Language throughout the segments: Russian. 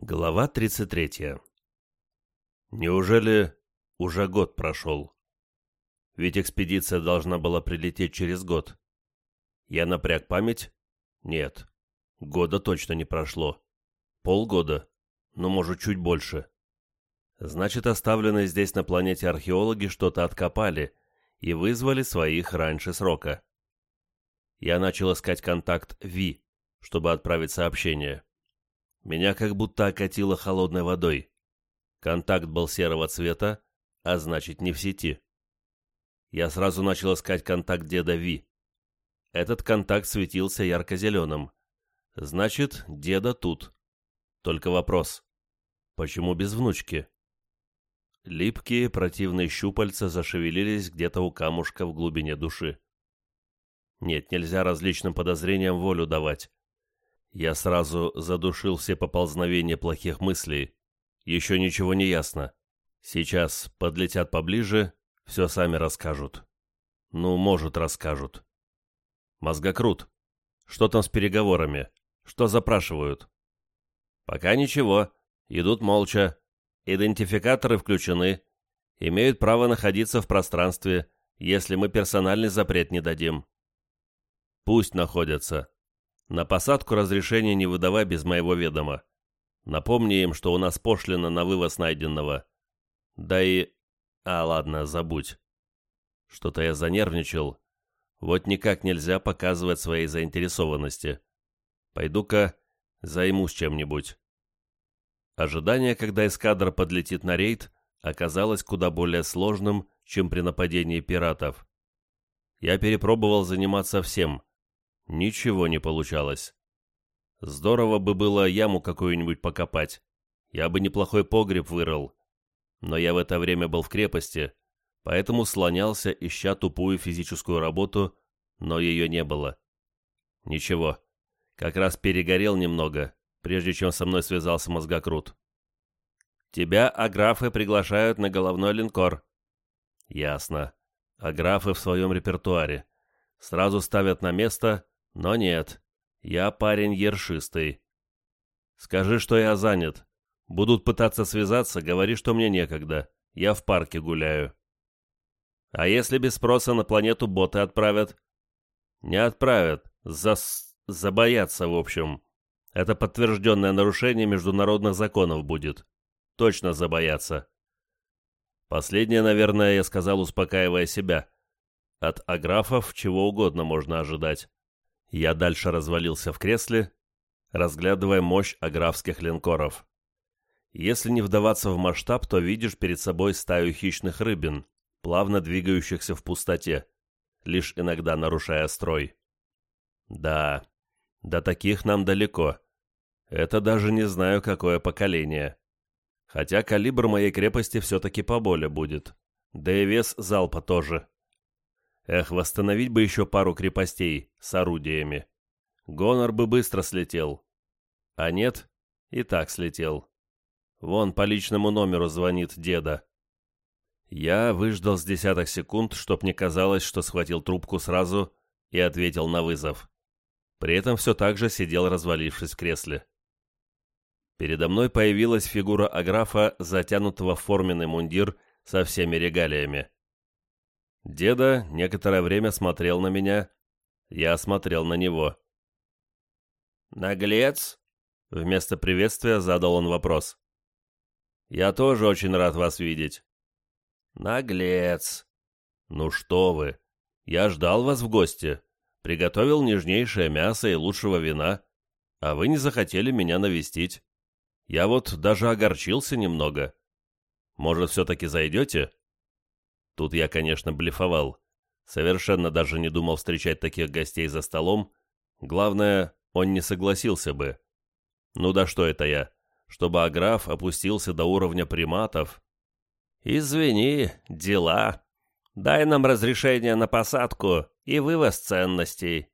Глава 33. Неужели уже год прошел? Ведь экспедиция должна была прилететь через год. Я напряг память? Нет. Года точно не прошло. Полгода. Ну, может, чуть больше. Значит, оставленные здесь на планете археологи что-то откопали и вызвали своих раньше срока. Я начал искать контакт Ви, чтобы отправить сообщение. Меня как будто окатило холодной водой. Контакт был серого цвета, а значит не в сети. Я сразу начал искать контакт деда Ви. Этот контакт светился ярко-зеленым. Значит, деда тут. Только вопрос. Почему без внучки? Липкие противные щупальца зашевелились где-то у камушка в глубине души. Нет, нельзя различным подозрениям волю давать. Я сразу задушил все поползновения плохих мыслей. Еще ничего не ясно. Сейчас подлетят поближе, все сами расскажут. Ну, может, расскажут. Мозгокрут. Что там с переговорами? Что запрашивают? Пока ничего. Идут молча. Идентификаторы включены. Имеют право находиться в пространстве, если мы персональный запрет не дадим. Пусть находятся. На посадку разрешения не выдавай без моего ведома. Напомни им, что у нас пошлина на вывоз найденного. Да и... А, ладно, забудь. Что-то я занервничал. Вот никак нельзя показывать своей заинтересованности. Пойду-ка займусь чем-нибудь. Ожидание, когда эскадра подлетит на рейд, оказалось куда более сложным, чем при нападении пиратов. Я перепробовал заниматься всем, Ничего не получалось. Здорово бы было яму какую-нибудь покопать. Я бы неплохой погреб вырыл. Но я в это время был в крепости, поэтому слонялся, ища тупую физическую работу, но ее не было. Ничего, как раз перегорел немного, прежде чем со мной связался мозгокрут. «Тебя аграфы приглашают на головной линкор». «Ясно. Аграфы в своем репертуаре. Сразу ставят на место, но нет, я парень ершистый. Скажи, что я занят. Будут пытаться связаться, говори, что мне некогда. Я в парке гуляю. А если без спроса на планету боты отправят? Не отправят. Зас... Забоятся, в общем. Это подтвержденное нарушение международных законов будет. Точно забоятся. Последнее, наверное, я сказал, успокаивая себя. От аграфов чего угодно можно ожидать. Я дальше развалился в кресле, разглядывая мощь аграфских линкоров. Если не вдаваться в масштаб, то видишь перед собой стаю хищных рыбин, плавно двигающихся в пустоте, лишь иногда нарушая строй. Да, до таких нам далеко. Это даже не знаю, какое поколение. Хотя калибр моей крепости все-таки поболее будет. Да и вес залпа тоже. Эх, восстановить бы еще пару крепостей с орудиями. Гонор бы быстро слетел. А нет, и так слетел. Вон по личному номеру звонит деда. Я выждал с десяток секунд, чтоб не казалось, что схватил трубку сразу и ответил на вызов. При этом все так же сидел, развалившись в кресле. Передо мной появилась фигура Аграфа, затянутого в форменный мундир со всеми регалиями. Деда некоторое время смотрел на меня, я смотрел на него. «Наглец?» — вместо приветствия задал он вопрос. «Я тоже очень рад вас видеть». «Наглец!» «Ну что вы, я ждал вас в гости, приготовил нежнейшее мясо и лучшего вина, а вы не захотели меня навестить. Я вот даже огорчился немного. Может, все-таки зайдете?» Тут я, конечно, блефовал. Совершенно даже не думал встречать таких гостей за столом. Главное, он не согласился бы. Ну да что это я? Чтобы Аграф опустился до уровня приматов? Извини, дела. Дай нам разрешение на посадку и вывоз ценностей.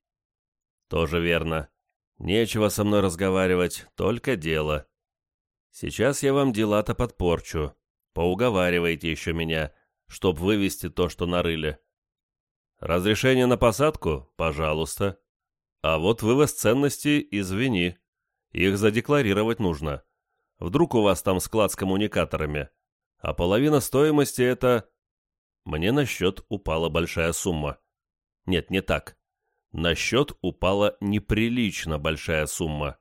Тоже верно. Нечего со мной разговаривать, только дело. Сейчас я вам дела-то подпорчу. Поуговаривайте еще меня, чтоб вывести то, что нарыли. Разрешение на посадку? Пожалуйста. А вот вывоз ценностей, извини. Их задекларировать нужно. Вдруг у вас там склад с коммуникаторами, а половина стоимости это... Мне на счет упала большая сумма. Нет, не так. На счет упала неприлично большая сумма.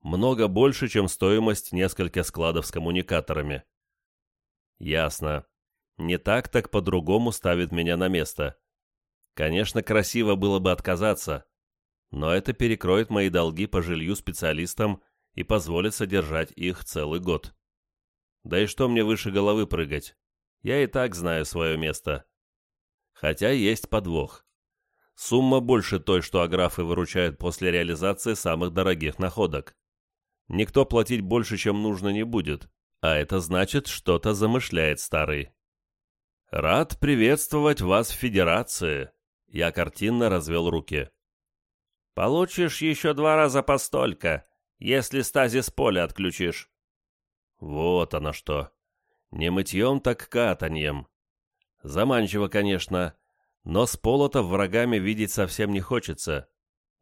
Много больше, чем стоимость нескольких складов с коммуникаторами. Ясно. Не так, так по-другому ставит меня на место. Конечно, красиво было бы отказаться, но это перекроет мои долги по жилью специалистам и позволит содержать их целый год. Да и что мне выше головы прыгать? Я и так знаю свое место. Хотя есть подвох. Сумма больше той, что аграфы выручают после реализации самых дорогих находок. Никто платить больше, чем нужно, не будет, а это значит, что-то замышляет старый. «Рад приветствовать вас в Федерации», — я картинно развел руки. «Получишь еще два раза по столько, если стазис поля отключишь». Вот оно что. Не мытьем, так катаньем. Заманчиво, конечно, но с полота врагами видеть совсем не хочется.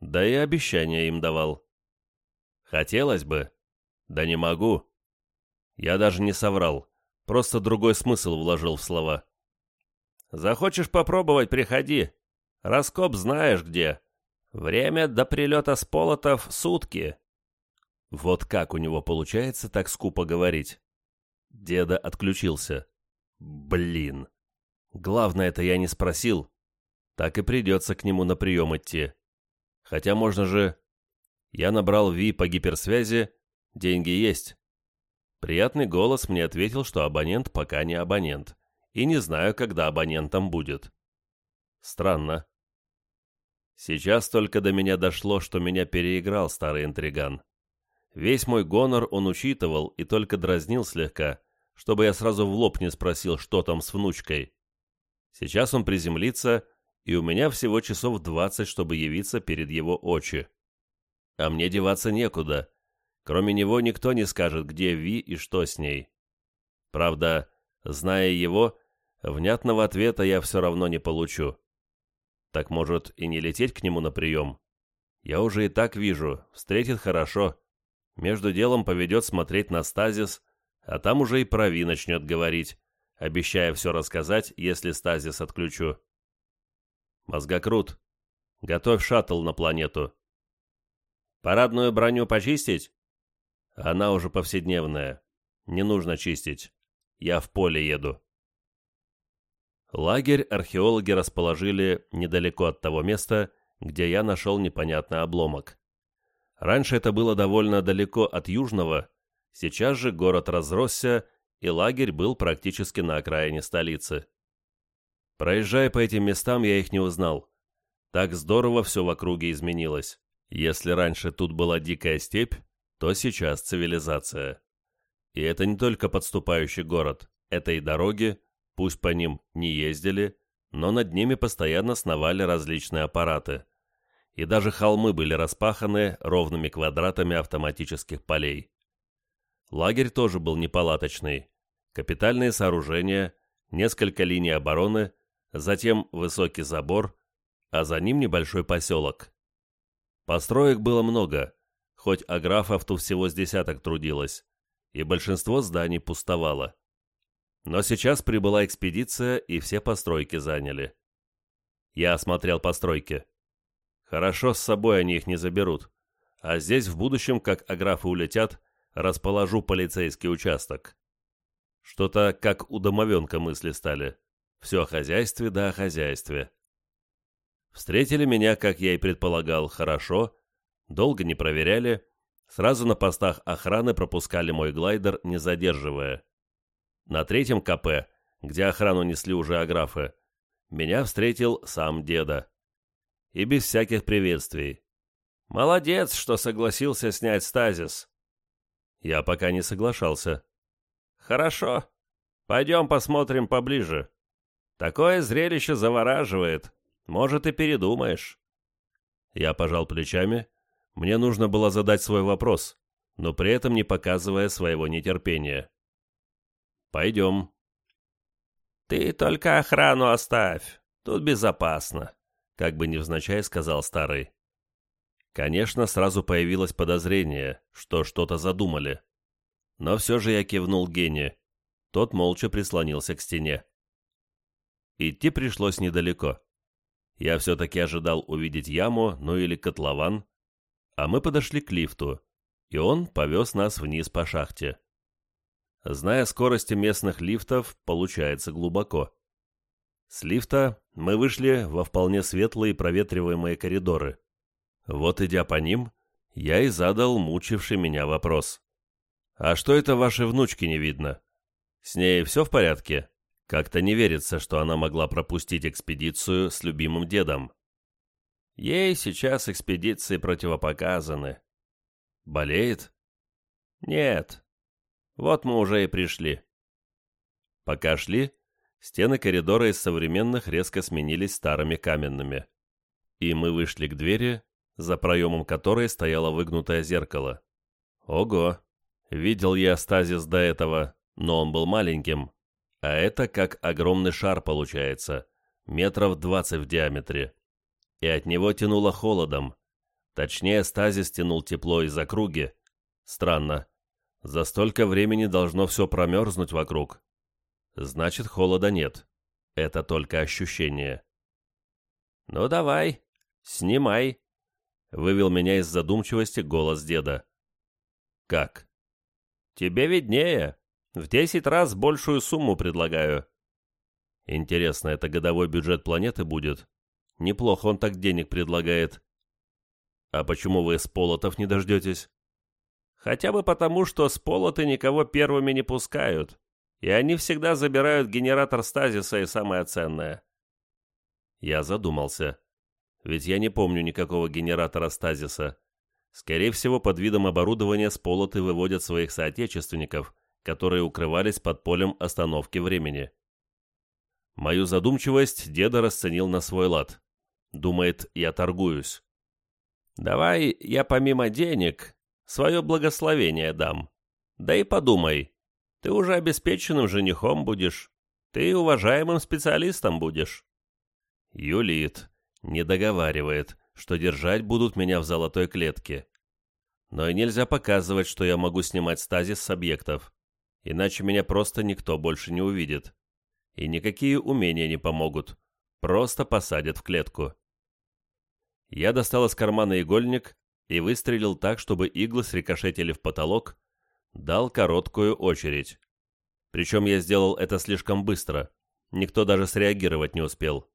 Да и обещания им давал. Хотелось бы. Да не могу. Я даже не соврал. Просто другой смысл вложил в слова. Захочешь попробовать, приходи. Раскоп знаешь где. Время до прилета с полотов сутки. Вот как у него получается так скупо говорить. Деда отключился. Блин. Главное это я не спросил, так и придется к нему на прием идти. Хотя можно же... Я набрал Ви по гиперсвязи, деньги есть. Приятный голос мне ответил, что абонент пока не абонент, и не знаю, когда абонентом будет. Странно. Сейчас только до меня дошло, что меня переиграл старый интриган. Весь мой гонор он учитывал и только дразнил слегка, чтобы я сразу в лоб не спросил, что там с внучкой. Сейчас он приземлится и у меня всего часов двадцать, чтобы явиться перед его очи. А мне деваться некуда. Кроме него никто не скажет, где Ви и что с ней. Правда, зная его, внятного ответа я все равно не получу. Так может и не лететь к нему на прием? Я уже и так вижу, встретит хорошо. Между делом поведет смотреть на стазис, а там уже и про Ви начнет говорить, обещая все рассказать, если стазис отключу. Мозгокрут, готовь шаттл на планету. Парадную броню почистить? Она уже повседневная. Не нужно чистить. Я в поле еду. Лагерь археологи расположили недалеко от того места, где я нашел непонятный обломок. Раньше это было довольно далеко от Южного, сейчас же город разросся, и лагерь был практически на окраине столицы. Проезжая по этим местам, я их не узнал. Так здорово все в округе изменилось. Если раньше тут была дикая степь, то сейчас цивилизация. И это не только подступающий город, это и дороги, пусть по ним не ездили, но над ними постоянно сновали различные аппараты. И даже холмы были распаханы ровными квадратами автоматических полей. Лагерь тоже был непалаточный. Капитальные сооружения, несколько линий обороны – затем высокий забор, а за ним небольшой поселок. Построек было много, хоть аграфов тут всего с десяток трудилось, и большинство зданий пустовало. Но сейчас прибыла экспедиция, и все постройки заняли. Я осмотрел постройки. Хорошо, с собой они их не заберут. А здесь в будущем, как аграфы улетят, расположу полицейский участок. Что-то как у домовенка мысли стали. Все о хозяйстве да о хозяйстве. Встретили меня, как я и предполагал, хорошо, долго не проверяли, сразу на постах охраны пропускали мой глайдер, не задерживая. На третьем КП, где охрану несли уже аграфы, меня встретил сам деда. И без всяких приветствий. «Молодец, что согласился снять стазис». Я пока не соглашался. «Хорошо. Пойдем посмотрим поближе». Такое зрелище завораживает. Может, и передумаешь. Я пожал плечами. Мне нужно было задать свой вопрос, но при этом не показывая своего нетерпения. «Пойдем». «Ты только охрану оставь. Тут безопасно», — как бы невзначай сказал старый. Конечно, сразу появилось подозрение, что что-то задумали. но все же я кивнул Гене. Тот молча прислонился к стене. Идти пришлось недалеко. Я все-таки ожидал увидеть яму, ну или котлован, а мы подошли к лифту, и он повез нас вниз по шахте. Зная скорости местных лифтов, получается глубоко. С лифта мы вышли во вполне светлые проветриваемые коридоры. Вот идя по ним, я и задал мучивший меня вопрос. «А что это вашей внучки не видно? С ней все в порядке?» Как-то не верится, что она могла пропустить экспедицию с любимым дедом. Ей сейчас экспедиции противопоказаны. Болеет? Нет. Вот мы уже и пришли. Пока шли, стены коридора из современных резко сменились старыми каменными. И мы вышли к двери, за проемом которой стояло выгнутое зеркало. Ого! Видел я стазис до этого, но он был маленьким, а это как огромный шар получается, метров двадцать в диаметре. И от него тянуло холодом. Точнее, стазис тянул тепло из округи. Странно. За столько времени должно все промерзнуть вокруг. Значит, холода нет. Это только ощущение. «Ну давай, снимай», — вывел меня из задумчивости голос деда. «Как?» «Тебе виднее», в десять раз большую сумму предлагаю. Интересно, это годовой бюджет планеты будет? Неплохо он так денег предлагает. А почему вы с полотов не дождетесь? Хотя бы потому, что с полоты никого первыми не пускают, и они всегда забирают генератор стазиса и самое ценное. Я задумался. Ведь я не помню никакого генератора стазиса. Скорее всего, под видом оборудования с полоты выводят своих соотечественников, которые укрывались под полем остановки времени. Мою задумчивость деда расценил на свой лад. Думает, я торгуюсь. «Давай я помимо денег свое благословение дам. Да и подумай, ты уже обеспеченным женихом будешь, ты уважаемым специалистом будешь». Юлит не договаривает, что держать будут меня в золотой клетке. Но и нельзя показывать, что я могу снимать стазис с объектов иначе меня просто никто больше не увидит. И никакие умения не помогут, просто посадят в клетку. Я достал из кармана игольник и выстрелил так, чтобы иглы срикошетили в потолок, дал короткую очередь. Причем я сделал это слишком быстро, никто даже среагировать не успел.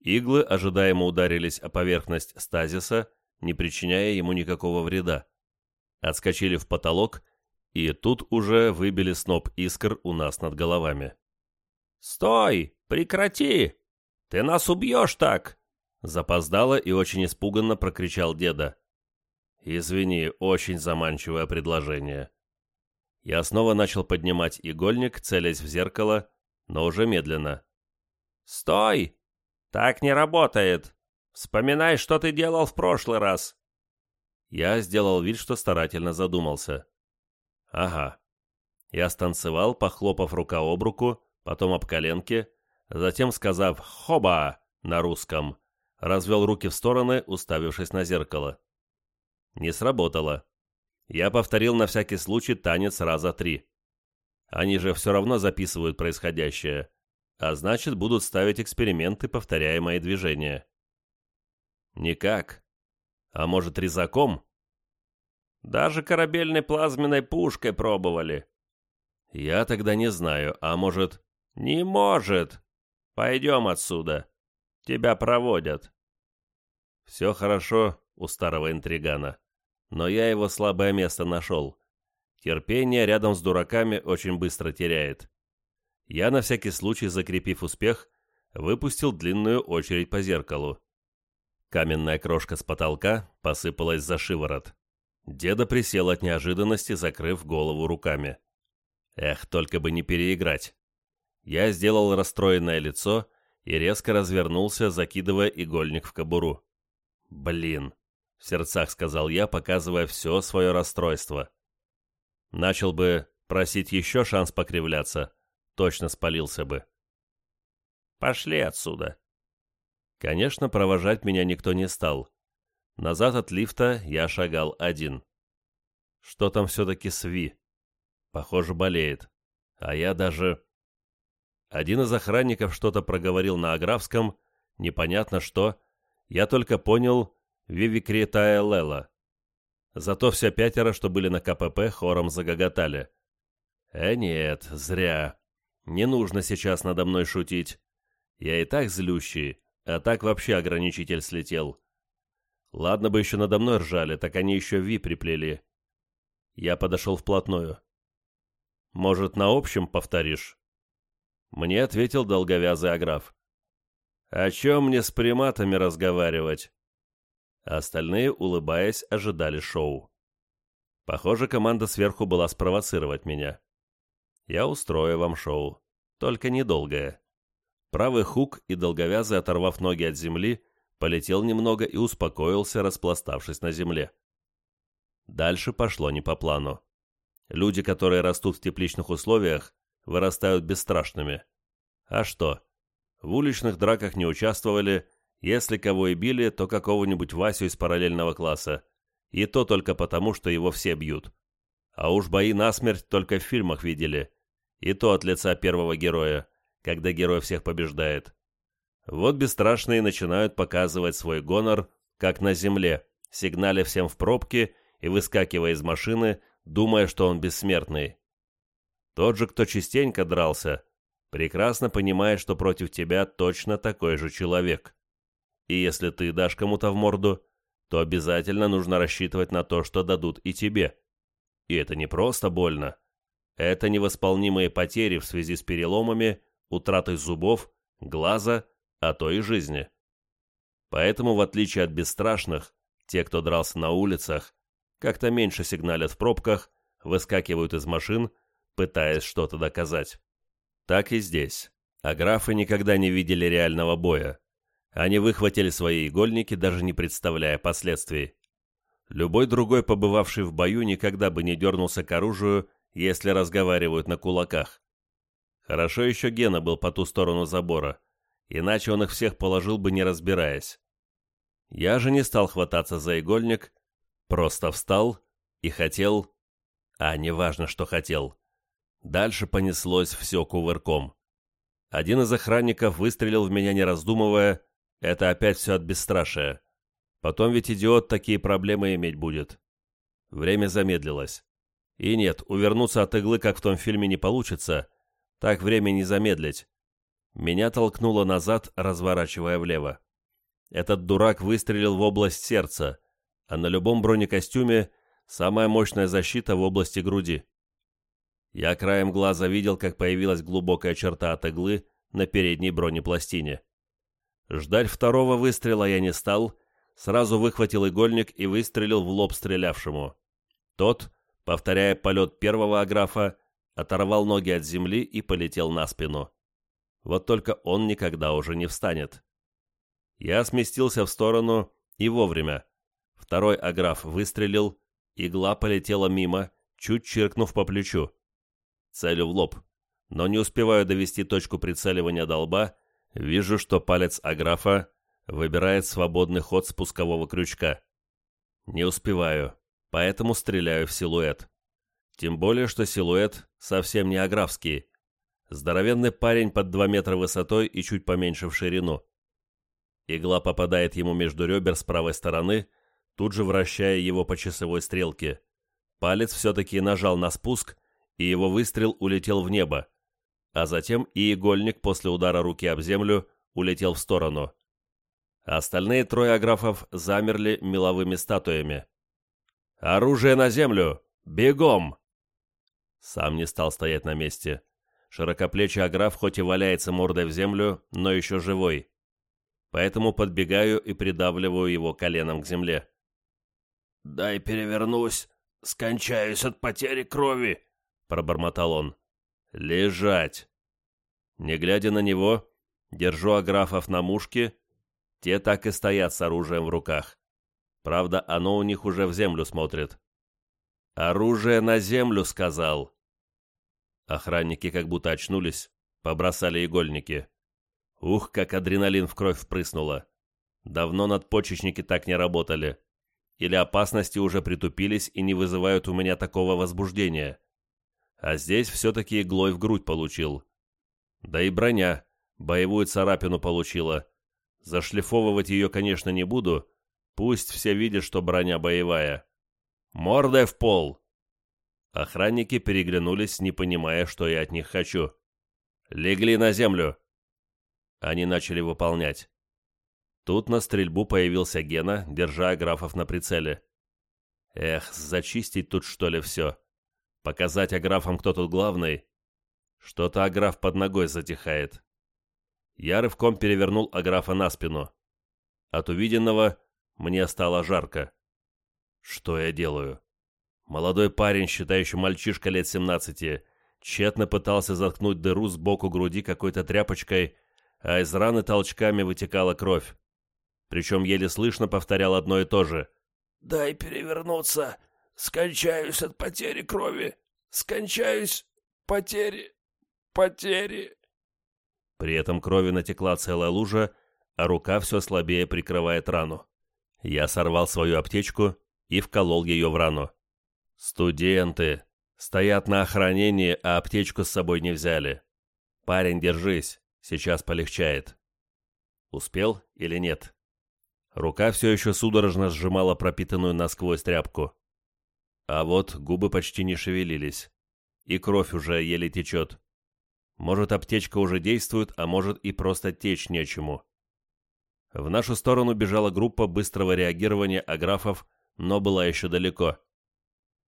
Иглы ожидаемо ударились о поверхность стазиса, не причиняя ему никакого вреда. Отскочили в потолок и тут уже выбили сноп искр у нас над головами. «Стой! Прекрати! Ты нас убьешь так!» Запоздало и очень испуганно прокричал деда. «Извини, очень заманчивое предложение». Я снова начал поднимать игольник, целясь в зеркало, но уже медленно. «Стой! Так не работает! Вспоминай, что ты делал в прошлый раз!» Я сделал вид, что старательно задумался. Ага. Я станцевал, похлопав рука об руку, потом об коленки, затем, сказав «хоба» на русском, развел руки в стороны, уставившись на зеркало. Не сработало. Я повторил на всякий случай танец раза три. Они же все равно записывают происходящее, а значит, будут ставить эксперименты, повторяя мои движения. Никак. А может, резаком? Даже корабельной плазменной пушкой пробовали. Я тогда не знаю, а может... Не может. Пойдем отсюда. Тебя проводят. Все хорошо у старого интригана. Но я его слабое место нашел. Терпение рядом с дураками очень быстро теряет. Я, на всякий случай закрепив успех, выпустил длинную очередь по зеркалу. Каменная крошка с потолка посыпалась за шиворот. Деда присел от неожиданности, закрыв голову руками. Эх, только бы не переиграть. Я сделал расстроенное лицо и резко развернулся, закидывая игольник в кобуру. «Блин!» — в сердцах сказал я, показывая все свое расстройство. Начал бы просить еще шанс покривляться, точно спалился бы. «Пошли отсюда!» Конечно, провожать меня никто не стал. Назад от лифта я шагал один. Что там все-таки с Ви? Похоже, болеет. А я даже... Один из охранников что-то проговорил на аграфском, непонятно что. Я только понял Вивикритая Лела. Зато все пятеро, что были на КПП, хором загоготали. Э, нет, зря. Не нужно сейчас надо мной шутить. Я и так злющий, а так вообще ограничитель слетел. Ладно бы еще надо мной ржали, так они еще Ви приплели. Я подошел вплотную. «Может, на общем повторишь?» Мне ответил долговязый аграф. «О чем мне с приматами разговаривать?» Остальные, улыбаясь, ожидали шоу. Похоже, команда сверху была спровоцировать меня. Я устрою вам шоу, только недолгое. Правый хук и долговязый, оторвав ноги от земли, полетел немного и успокоился, распластавшись на земле. Дальше пошло не по плану. Люди, которые растут в тепличных условиях, вырастают бесстрашными. А что? В уличных драках не участвовали, если кого и били, то какого-нибудь Васю из параллельного класса. И то только потому, что его все бьют. А уж бои насмерть только в фильмах видели. И то от лица первого героя, когда герой всех побеждает. Вот бесстрашные начинают показывать свой гонор, как на земле, сигналя всем в пробке и выскакивая из машины, думая, что он бессмертный. Тот же, кто частенько дрался, прекрасно понимает, что против тебя точно такой же человек. И если ты дашь кому-то в морду, то обязательно нужно рассчитывать на то, что дадут и тебе. И это не просто больно. Это невосполнимые потери в связи с переломами, утратой зубов, глаза, а то и жизни. Поэтому, в отличие от бесстрашных, те, кто дрался на улицах, как-то меньше сигналят в пробках, выскакивают из машин, пытаясь что-то доказать. Так и здесь. А графы никогда не видели реального боя. Они выхватили свои игольники, даже не представляя последствий. Любой другой, побывавший в бою, никогда бы не дернулся к оружию, если разговаривают на кулаках. Хорошо еще Гена был по ту сторону забора, иначе он их всех положил бы, не разбираясь. Я же не стал хвататься за игольник, просто встал и хотел... А, неважно, что хотел. Дальше понеслось все кувырком. Один из охранников выстрелил в меня, не раздумывая, это опять все от бесстрашия. Потом ведь идиот такие проблемы иметь будет. Время замедлилось. И нет, увернуться от иглы, как в том фильме, не получится. Так время не замедлить. Меня толкнуло назад, разворачивая влево. Этот дурак выстрелил в область сердца, а на любом бронекостюме самая мощная защита в области груди. Я краем глаза видел, как появилась глубокая черта от иглы на передней бронепластине. Ждать второго выстрела я не стал, сразу выхватил игольник и выстрелил в лоб стрелявшему. Тот, повторяя полет первого аграфа, оторвал ноги от земли и полетел на спину. Вот только он никогда уже не встанет. Я сместился в сторону и вовремя. Второй аграф выстрелил, игла полетела мимо, чуть чиркнув по плечу. Целю в лоб, но не успеваю довести точку прицеливания до лба, Вижу, что палец Аграфа выбирает свободный ход спускового крючка. Не успеваю, поэтому стреляю в силуэт. Тем более, что силуэт совсем не аграфский. Здоровенный парень под 2 метра высотой и чуть поменьше в ширину. Игла попадает ему между ребер с правой стороны, тут же вращая его по часовой стрелке. Палец все-таки нажал на спуск, и его выстрел улетел в небо а затем и игольник после удара руки об землю улетел в сторону. Остальные трое аграфов замерли меловыми статуями. «Оружие на землю! Бегом!» Сам не стал стоять на месте. Широкоплечий аграф хоть и валяется мордой в землю, но еще живой. Поэтому подбегаю и придавливаю его коленом к земле. «Дай перевернусь, скончаюсь от потери крови», — пробормотал он. «Лежать!» Не глядя на него, держу аграфов на мушке, те так и стоят с оружием в руках. Правда, оно у них уже в землю смотрит. «Оружие на землю!» — сказал. Охранники как будто очнулись, побросали игольники. Ух, как адреналин в кровь впрыснуло. Давно надпочечники так не работали. Или опасности уже притупились и не вызывают у меня такого возбуждения. А здесь все-таки иглой в грудь получил. Да и броня боевую царапину получила. Зашлифовывать ее, конечно, не буду. Пусть все видят, что броня боевая. Мордой в пол!» Охранники переглянулись, не понимая, что я от них хочу. «Легли на землю!» Они начали выполнять. Тут на стрельбу появился Гена, держа графов на прицеле. Эх, зачистить тут что ли все? Показать аграфам, кто тут главный? Что-то аграф под ногой затихает. Я рывком перевернул аграфа на спину. От увиденного мне стало жарко. Что я делаю? Молодой парень, считающий мальчишка лет 17, тщетно пытался заткнуть дыру сбоку груди какой-то тряпочкой, а из раны толчками вытекала кровь. Причем еле слышно повторял одно и то же. «Дай перевернуться. Скончаюсь от потери крови. Скончаюсь потери... потери...» При этом крови натекла целая лужа, а рука все слабее прикрывает рану. Я сорвал свою аптечку и вколол ее в рану. «Студенты! Стоят на охранении, а аптечку с собой не взяли. Парень, держись, сейчас полегчает». Успел или нет? Рука все еще судорожно сжимала пропитанную насквозь тряпку. А вот губы почти не шевелились. И кровь уже еле течет. Может, аптечка уже действует, а может и просто течь нечему. В нашу сторону бежала группа быстрого реагирования аграфов, но была еще далеко.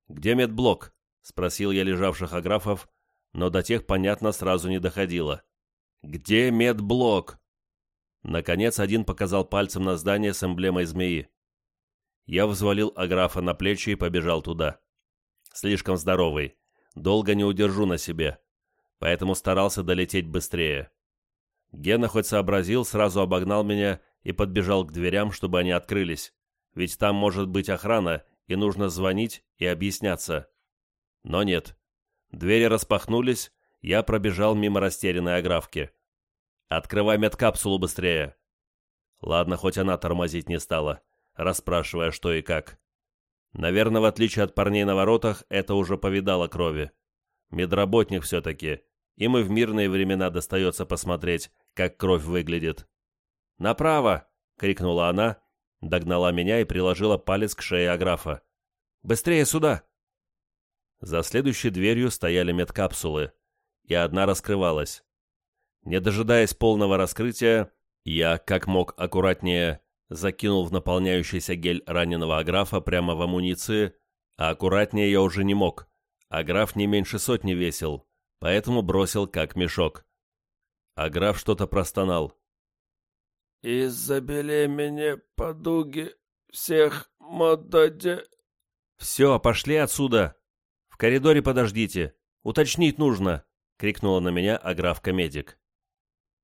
«Где медблок?» — спросил я лежавших аграфов, но до тех, понятно, сразу не доходило. «Где медблок?» Наконец один показал пальцем на здание с эмблемой змеи. Я взвалил аграфа на плечи и побежал туда. Слишком здоровый. Долго не удержу на себе. Поэтому старался долететь быстрее. Гена хоть сообразил, сразу обогнал меня и подбежал к дверям, чтобы они открылись. Ведь там может быть охрана, и нужно звонить и объясняться. Но нет. Двери распахнулись, я пробежал мимо растерянной аграфки. «Открывай медкапсулу быстрее!» Ладно, хоть она тормозить не стала, расспрашивая, что и как. Наверное, в отличие от парней на воротах, это уже повидало крови. Медработник все-таки, им и в мирные времена достается посмотреть, как кровь выглядит. «Направо!» — крикнула она, догнала меня и приложила палец к шее Аграфа. «Быстрее сюда!» За следующей дверью стояли медкапсулы, и одна раскрывалась. Не дожидаясь полного раскрытия, я, как мог аккуратнее, закинул в наполняющийся гель раненого Аграфа прямо в амуниции, а аккуратнее я уже не мог. Аграф не меньше сотни весил, поэтому бросил как мешок. Аграф что-то простонал. «Из-за белемени подуги всех мододе...» «Все, пошли отсюда! В коридоре подождите, уточнить нужно!» — крикнула на меня аграфка-медик.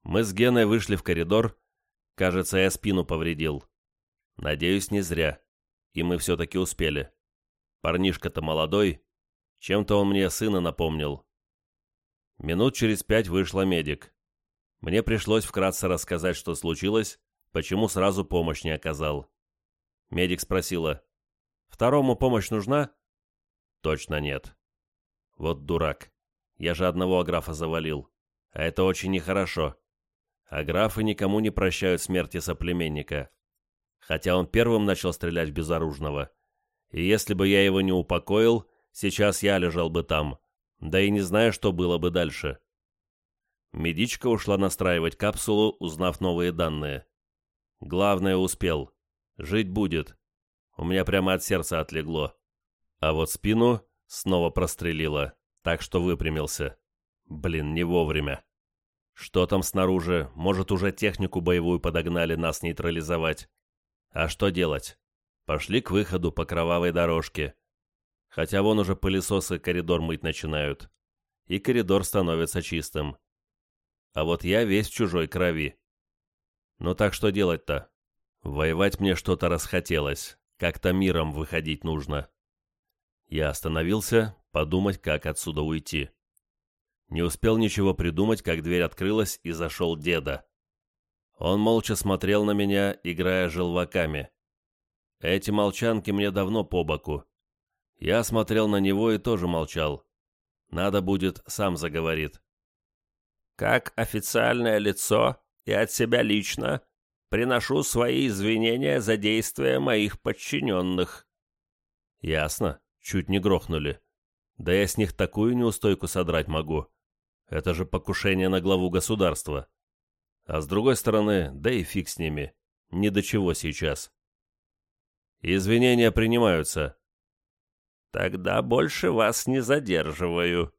Мы с Геной вышли в коридор. Кажется, я спину повредил. Надеюсь, не зря. И мы все-таки успели. Парнишка-то молодой. Чем-то он мне сына напомнил. Минут через пять вышла медик. Мне пришлось вкратце рассказать, что случилось, почему сразу помощь не оказал. Медик спросила, «Второму помощь нужна?» «Точно нет». «Вот дурак. Я же одного аграфа завалил. А это очень нехорошо. А графы никому не прощают смерти соплеменника. Хотя он первым начал стрелять безоружного. И если бы я его не упокоил, сейчас я лежал бы там. Да и не знаю, что было бы дальше. Медичка ушла настраивать капсулу, узнав новые данные. Главное, успел. Жить будет. У меня прямо от сердца отлегло. А вот спину снова прострелило, так что выпрямился. Блин, не вовремя. Что там снаружи? Может, уже технику боевую подогнали нас нейтрализовать? А что делать? Пошли к выходу по кровавой дорожке. Хотя вон уже пылесосы коридор мыть начинают. И коридор становится чистым. А вот я весь в чужой крови. Ну так что делать-то? Воевать мне что-то расхотелось. Как-то миром выходить нужно. Я остановился, подумать, как отсюда уйти. Не успел ничего придумать, как дверь открылась, и зашел деда. Он молча смотрел на меня, играя желваками. Эти молчанки мне давно по боку. Я смотрел на него и тоже молчал. Надо будет, сам заговорит. Как официальное лицо и от себя лично приношу свои извинения за действия моих подчиненных. Ясно, чуть не грохнули. Да я с них такую неустойку содрать могу. Это же покушение на главу государства. А с другой стороны, да и фиг с ними. Ни до чего сейчас. Извинения принимаются. Тогда больше вас не задерживаю.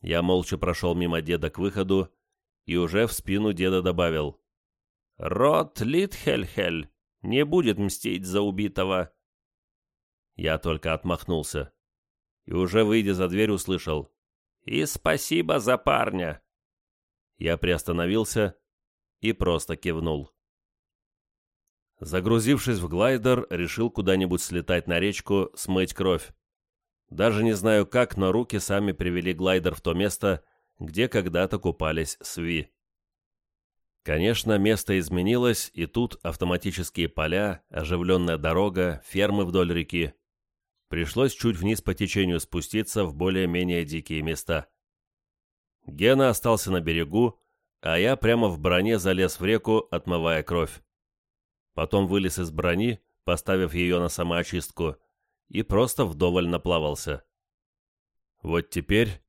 Я молча прошел мимо деда к выходу и уже в спину деда добавил. Рот Литхельхель не будет мстить за убитого. Я только отмахнулся. И уже выйдя за дверь услышал. И спасибо за парня. Я приостановился и просто кивнул. Загрузившись в глайдер, решил куда-нибудь слетать на речку, смыть кровь. Даже не знаю как, но руки сами привели глайдер в то место, где когда-то купались сви. Конечно, место изменилось, и тут автоматические поля, оживленная дорога, фермы вдоль реки. Пришлось чуть вниз по течению спуститься в более-менее дикие места. Гена остался на берегу, а я прямо в броне залез в реку, отмывая кровь. Потом вылез из брони, поставив ее на самоочистку, и просто вдоволь наплавался. Вот теперь,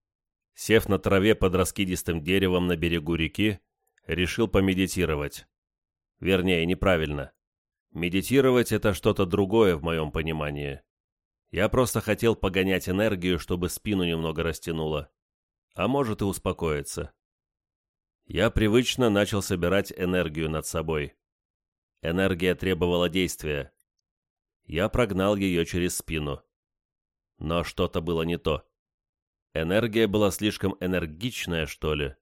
сев на траве под раскидистым деревом на берегу реки, решил помедитировать. Вернее, неправильно. Медитировать — это что-то другое в моем понимании. Я просто хотел погонять энергию, чтобы спину немного растянуло. А может и успокоиться. Я привычно начал собирать энергию над собой. Энергия требовала действия. Я прогнал ее через спину. Но что-то было не то. Энергия была слишком энергичная, что ли.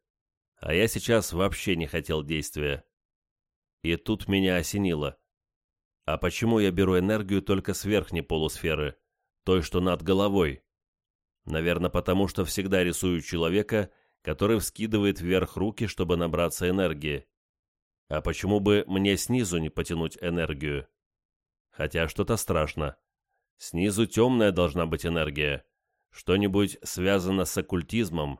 А я сейчас вообще не хотел действия. И тут меня осенило. А почему я беру энергию только с верхней полусферы, той, что над головой? Наверное, потому что всегда рисую человека, который вскидывает вверх руки, чтобы набраться энергии. А почему бы мне снизу не потянуть энергию? Хотя что-то страшно. Снизу темная должна быть энергия. Что-нибудь связано с оккультизмом.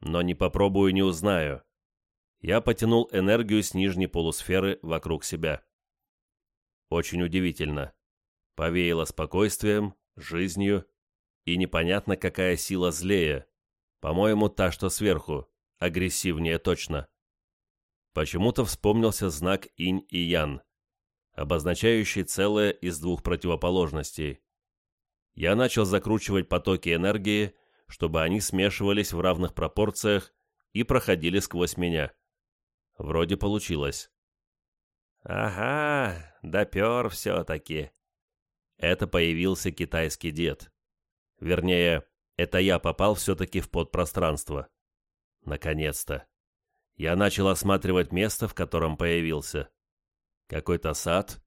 Но не попробую, не узнаю. Я потянул энергию с нижней полусферы вокруг себя. Очень удивительно. Повеяло спокойствием, жизнью, и непонятно, какая сила злее. По-моему, та, что сверху, агрессивнее точно почему-то вспомнился знак инь и ян, обозначающий целое из двух противоположностей. Я начал закручивать потоки энергии, чтобы они смешивались в равных пропорциях и проходили сквозь меня. Вроде получилось. «Ага, допер все-таки». Это появился китайский дед. Вернее, это я попал все-таки в подпространство. Наконец-то я начал осматривать место, в котором появился. Какой-то сад,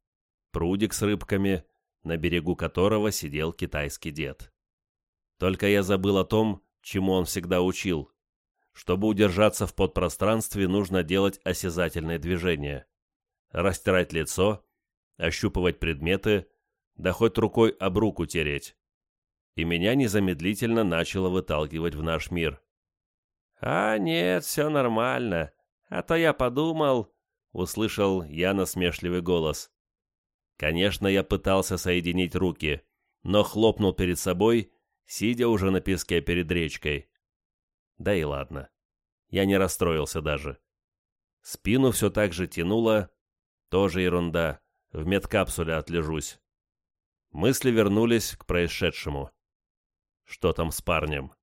прудик с рыбками, на берегу которого сидел китайский дед. Только я забыл о том, чему он всегда учил. Чтобы удержаться в подпространстве, нужно делать осязательные движения. Растирать лицо, ощупывать предметы, да хоть рукой об руку тереть. И меня незамедлительно начало выталкивать в наш мир. «А нет, все нормально. А то я подумал...» — услышал я насмешливый голос. Конечно, я пытался соединить руки, но хлопнул перед собой, сидя уже на песке перед речкой. Да и ладно. Я не расстроился даже. Спину все так же тянуло. Тоже ерунда. В медкапсуле отлежусь. Мысли вернулись к происшедшему. Что там с парнем?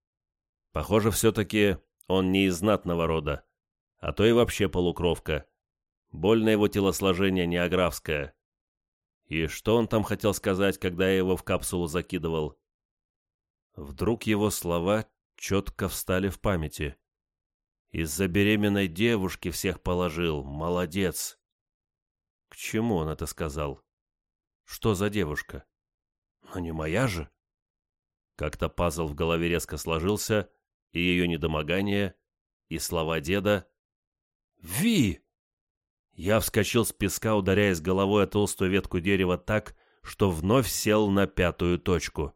Похоже, все-таки он не из знатного рода, а то и вообще полукровка. Больно его телосложение не аграфское. И что он там хотел сказать, когда я его в капсулу закидывал? Вдруг его слова четко встали в памяти. Из-за беременной девушки всех положил. Молодец. К чему он это сказал? Что за девушка? Но не моя же. Как-то пазл в голове резко сложился, и ее недомогание, и слова деда. «Ви!» Я вскочил с песка, ударяясь головой о толстую ветку дерева так, что вновь сел на пятую точку.